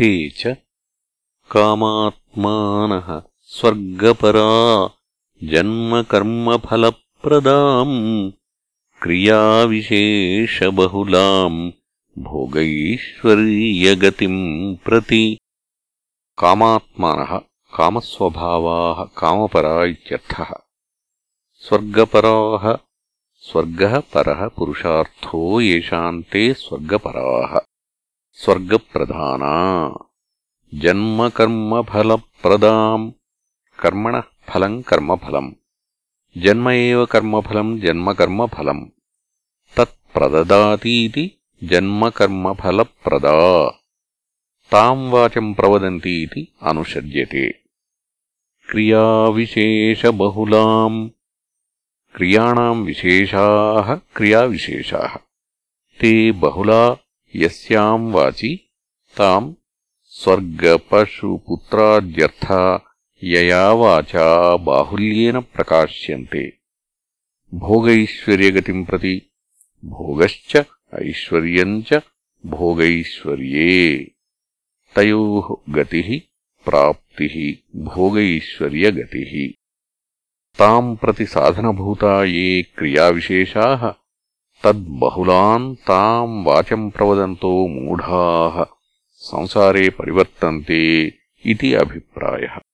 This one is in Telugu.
ते च कामात्मानः स्वर्गपरा जन्मकर्मफलप्रदाम् क्रियाविशेषबहुलाम् भोगैश्वर्यगतिम् प्रति कामात्मानः कामस्वभावाः कामपरा इत्यर्थः स्वर्गपराः स्वर्गः परः पुरुषार्थो येषाम् ते स्वर्गपराः स्वर्गप्रधाना जन्मकर्मफलप्रदाम् कर्मणः फलम् कर्मफलम् जन्म एव कर्मफलम् जन्मकर्मफलम् तत्प्रददातीति जन्मकर्मफलप्रदा ताम् वाचम् प्रवदन्ति इति अनुसर्यते क्रियाविशेषबहुलाम् क्रियाणाम् विशेषाः क्रियाविशेषाः ते बहुला యస్యాం వాచి తాం స్వర్గపశుపుత్రాద్యర్థా యయా వాచా బాహుల్యేన ప్రకాశ్యంతే భోగైశ్వర్యగతిం ప్రతి భోగశ్చ ఐశ్వర్యం చ భోగైశ్వర్యే తయో గతి ప్రాప్తి భోగైశ్వర్యగతి తాం ప్రతి సాధనభూతా ఏ క్రియావిశేషా తద్బహులాన్ తాం వాచం ప్రవదంతో మూఢా. సంసారే పరివర్తంతే. ఇది అభిప్రాయः.